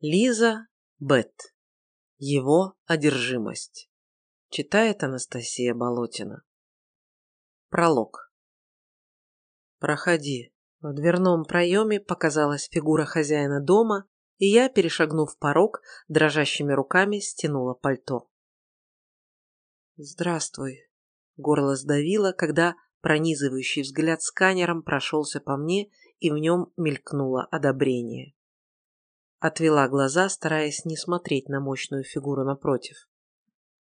Лиза Бет. Его одержимость. Читает Анастасия Болотина. Пролог. Проходи. В дверном проеме показалась фигура хозяина дома, и я, перешагнув порог, дрожащими руками стянула пальто. «Здравствуй», — горло сдавило, когда пронизывающий взгляд сканером прошелся по мне, и в нем мелькнуло одобрение. Отвела глаза, стараясь не смотреть на мощную фигуру напротив.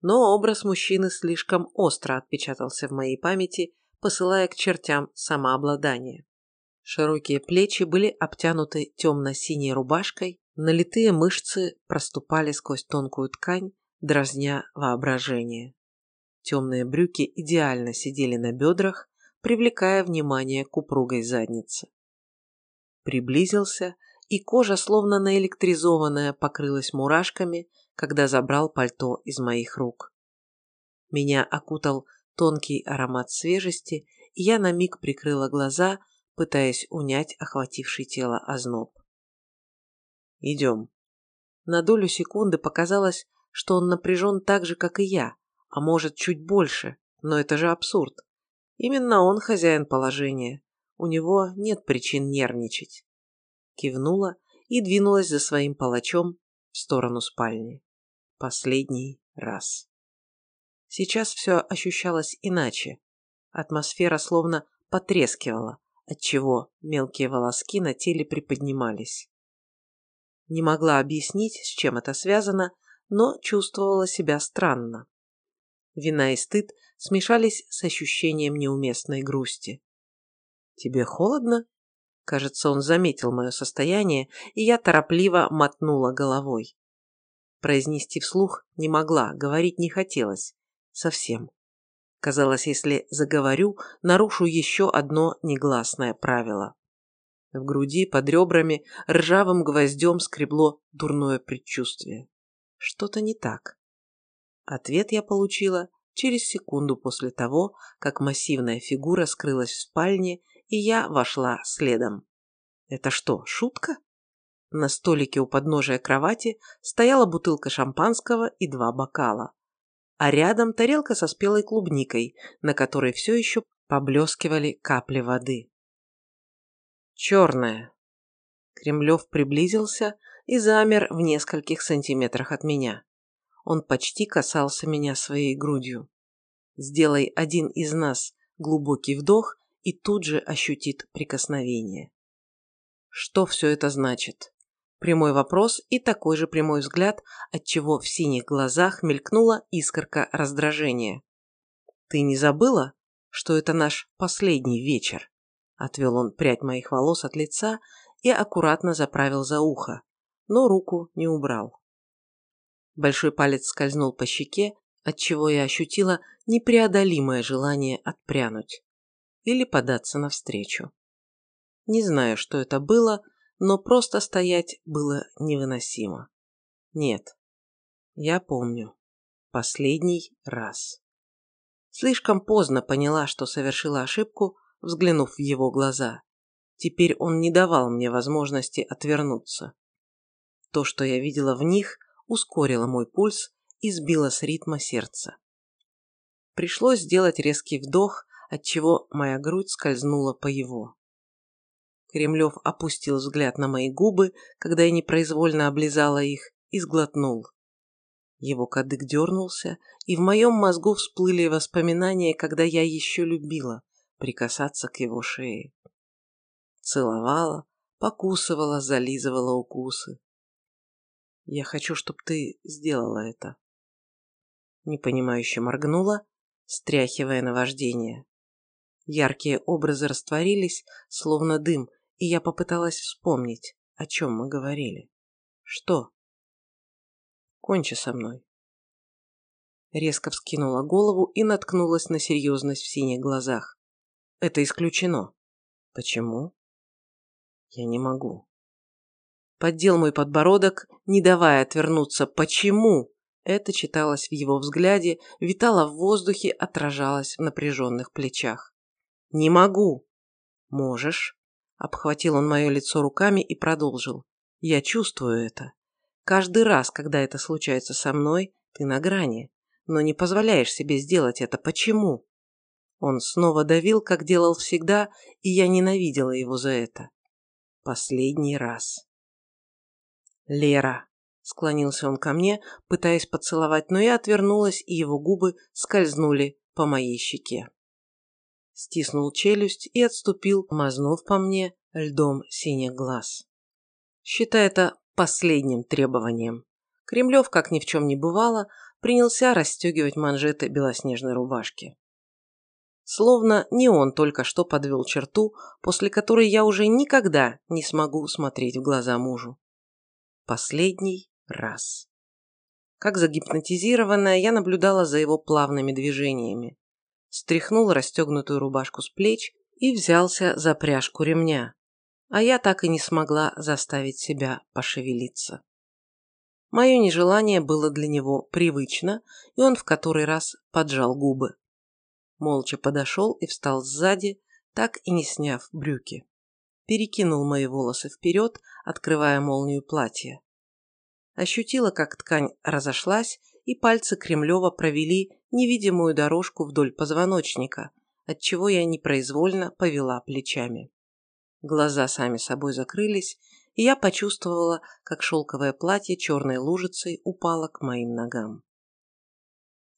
Но образ мужчины слишком остро отпечатался в моей памяти, посылая к чертям самообладание. Широкие плечи были обтянуты темно-синей рубашкой, налитые мышцы проступали сквозь тонкую ткань, дразня воображение. Темные брюки идеально сидели на бедрах, привлекая внимание к упругой заднице. Приблизился и кожа, словно наэлектризованная, покрылась мурашками, когда забрал пальто из моих рук. Меня окутал тонкий аромат свежести, и я на миг прикрыла глаза, пытаясь унять охвативший тело озноб. «Идем». На долю секунды показалось, что он напряжен так же, как и я, а может, чуть больше, но это же абсурд. Именно он хозяин положения. У него нет причин нервничать кивнула и двинулась за своим палачом в сторону спальни. Последний раз. Сейчас все ощущалось иначе. Атмосфера словно потрескивала, отчего мелкие волоски на теле приподнимались. Не могла объяснить, с чем это связано, но чувствовала себя странно. Вина и стыд смешались с ощущением неуместной грусти. «Тебе холодно?» Кажется, он заметил мое состояние, и я торопливо мотнула головой. Произнести вслух не могла, говорить не хотелось. Совсем. Казалось, если заговорю, нарушу еще одно негласное правило. В груди под ребрами ржавым гвоздем скребло дурное предчувствие. Что-то не так. Ответ я получила через секунду после того, как массивная фигура скрылась в спальне и я вошла следом. Это что, шутка? На столике у подножия кровати стояла бутылка шампанского и два бокала. А рядом тарелка со спелой клубникой, на которой все еще поблескивали капли воды. Черная. Кремлев приблизился и замер в нескольких сантиметрах от меня. Он почти касался меня своей грудью. Сделай один из нас глубокий вдох, и тут же ощутит прикосновение. Что все это значит? Прямой вопрос и такой же прямой взгляд, отчего в синих глазах мелькнула искорка раздражения. «Ты не забыла, что это наш последний вечер?» Отвел он прядь моих волос от лица и аккуратно заправил за ухо, но руку не убрал. Большой палец скользнул по щеке, отчего я ощутила непреодолимое желание отпрянуть или податься навстречу. Не знаю, что это было, но просто стоять было невыносимо. Нет, я помню. Последний раз. Слишком поздно поняла, что совершила ошибку, взглянув в его глаза. Теперь он не давал мне возможности отвернуться. То, что я видела в них, ускорило мой пульс и сбило с ритма сердца. Пришлось сделать резкий вдох, отчего моя грудь скользнула по его. Кремлев опустил взгляд на мои губы, когда я непроизвольно облизала их, и сглотнул. Его кадык дернулся, и в моем мозгу всплыли воспоминания, когда я еще любила прикасаться к его шее. Целовала, покусывала, зализывала укусы. Я хочу, чтобы ты сделала это. Непонимающе моргнула, стряхивая наваждение. Яркие образы растворились, словно дым, и я попыталась вспомнить, о чем мы говорили. Что? Кончи со мной. Резко вскинула голову и наткнулась на серьезность в синих глазах. Это исключено. Почему? Я не могу. Поддел мой подбородок, не давая отвернуться. Почему? Это читалось в его взгляде, витало в воздухе, отражалось в напряженных плечах. «Не могу». «Можешь». Обхватил он мое лицо руками и продолжил. «Я чувствую это. Каждый раз, когда это случается со мной, ты на грани, но не позволяешь себе сделать это. Почему? Он снова давил, как делал всегда, и я ненавидела его за это. Последний раз. Лера. Склонился он ко мне, пытаясь поцеловать, но я отвернулась, и его губы скользнули по моей щеке. Стиснул челюсть и отступил, мазнув по мне льдом синих глаз. Считай это последним требованием. Кремлев, как ни в чем не бывало, принялся расстегивать манжеты белоснежной рубашки. Словно не он только что подвел черту, после которой я уже никогда не смогу смотреть в глаза мужу. Последний раз. Как загипнотизированная, я наблюдала за его плавными движениями. Стряхнул расстегнутую рубашку с плеч и взялся за пряжку ремня. А я так и не смогла заставить себя пошевелиться. Мое нежелание было для него привычно, и он в который раз поджал губы молча подошел и встал сзади, так и не сняв брюки. Перекинул мои волосы вперед, открывая молнию платья. Ощутила, как ткань разошлась, и пальцы Кремлева провели невидимую дорожку вдоль позвоночника, отчего я непроизвольно повела плечами. Глаза сами собой закрылись, и я почувствовала, как шелковое платье черной лужицей упало к моим ногам.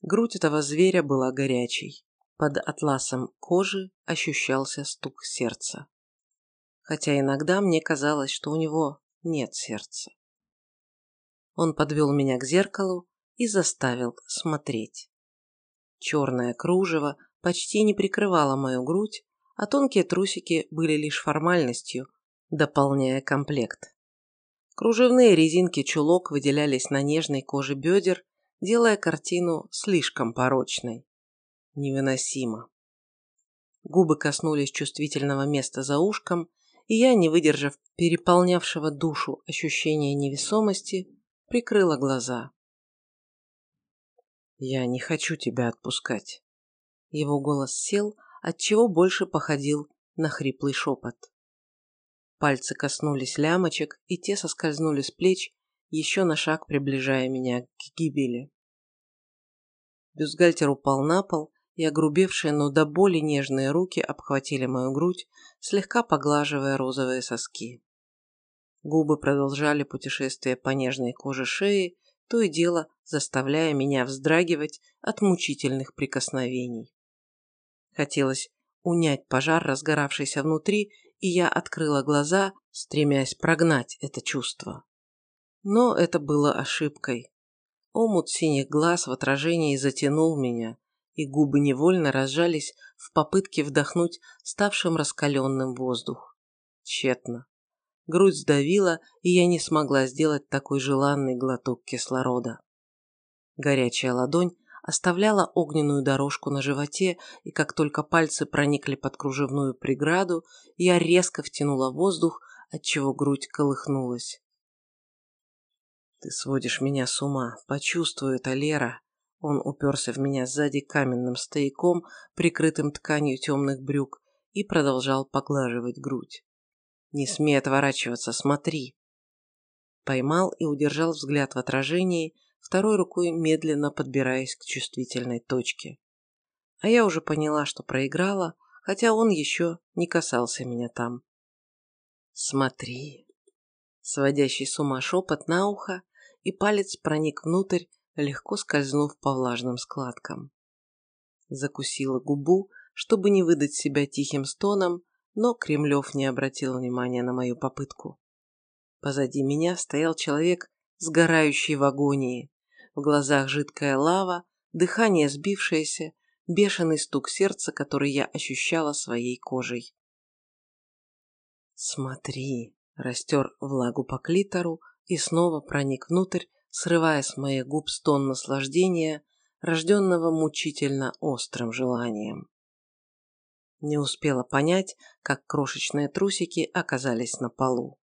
Грудь этого зверя была горячей. Под атласом кожи ощущался стук сердца. Хотя иногда мне казалось, что у него нет сердца. Он подвел меня к зеркалу и заставил смотреть. Черное кружево почти не прикрывало мою грудь, а тонкие трусики были лишь формальностью, дополняя комплект. Кружевные резинки чулок выделялись на нежной коже бедер, делая картину слишком порочной невыносимо. Губы коснулись чувствительного места за ушком, и я, не выдержав переполнявшего душу ощущения невесомости, прикрыла глаза. «Я не хочу тебя отпускать». Его голос сел, отчего больше походил на хриплый шепот. Пальцы коснулись лямочек, и те соскользнули с плеч, еще на шаг приближая меня к гибели. Бюстгальтер упал на пол, и огрубевшие, но до боли нежные руки обхватили мою грудь, слегка поглаживая розовые соски. Губы продолжали путешествие по нежной коже шеи, то и дело заставляя меня вздрагивать от мучительных прикосновений. Хотелось унять пожар, разгоравшийся внутри, и я открыла глаза, стремясь прогнать это чувство. Но это было ошибкой. Омут синих глаз в отражении затянул меня, и губы невольно разжались в попытке вдохнуть ставшим раскаленным воздух. Тщетно. Грудь сдавила, и я не смогла сделать такой желанный глоток кислорода. Горячая ладонь оставляла огненную дорожку на животе, и как только пальцы проникли под кружевную преграду, я резко втянула воздух, отчего грудь колыхнулась. «Ты сводишь меня с ума. Почувствуй это, Лера», он уперся в меня сзади каменным стояком, прикрытым тканью темных брюк, и продолжал поглаживать грудь. «Не смей отворачиваться, смотри!» Поймал и удержал взгляд в отражении, второй рукой медленно подбираясь к чувствительной точке. А я уже поняла, что проиграла, хотя он еще не касался меня там. «Смотри!» Сводящий с ума шепот на ухо, и палец проник внутрь, легко скользнув по влажным складкам. Закусила губу, чтобы не выдать себя тихим стоном, но Кремлев не обратил внимания на мою попытку. Позади меня стоял человек, сгорающий в агонии. В глазах жидкая лава, дыхание сбившееся, бешеный стук сердца, который я ощущала своей кожей. «Смотри!» – растер влагу по клитору и снова проник внутрь, срывая с моих губ стон наслаждения, рожденного мучительно острым желанием. Не успела понять, как крошечные трусики оказались на полу.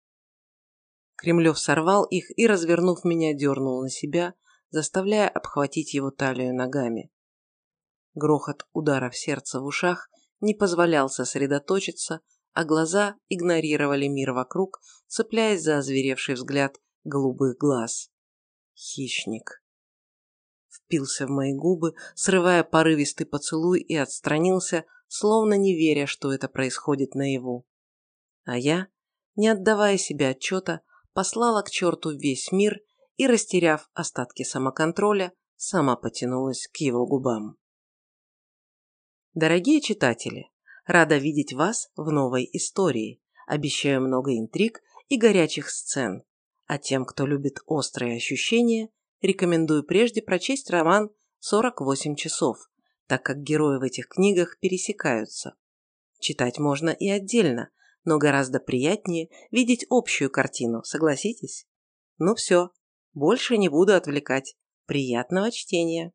Кремлев сорвал их и, развернув меня, дернул на себя, заставляя обхватить его талию ногами. Грохот удара в сердце в ушах не позволял сосредоточиться, а глаза игнорировали мир вокруг, цепляясь за озверевший взгляд голубых глаз. Хищник. Впился в мои губы, срывая порывистый поцелуй и отстранился, словно не веря, что это происходит наяву. А я, не отдавая себе отчета, послала к черту весь мир и, растеряв остатки самоконтроля, сама потянулась к его губам. Дорогие читатели, рада видеть вас в новой истории. Обещаю много интриг и горячих сцен. А тем, кто любит острые ощущения, рекомендую прежде прочесть роман «48 часов», так как герои в этих книгах пересекаются. Читать можно и отдельно, но гораздо приятнее видеть общую картину, согласитесь? Ну все, больше не буду отвлекать. Приятного чтения!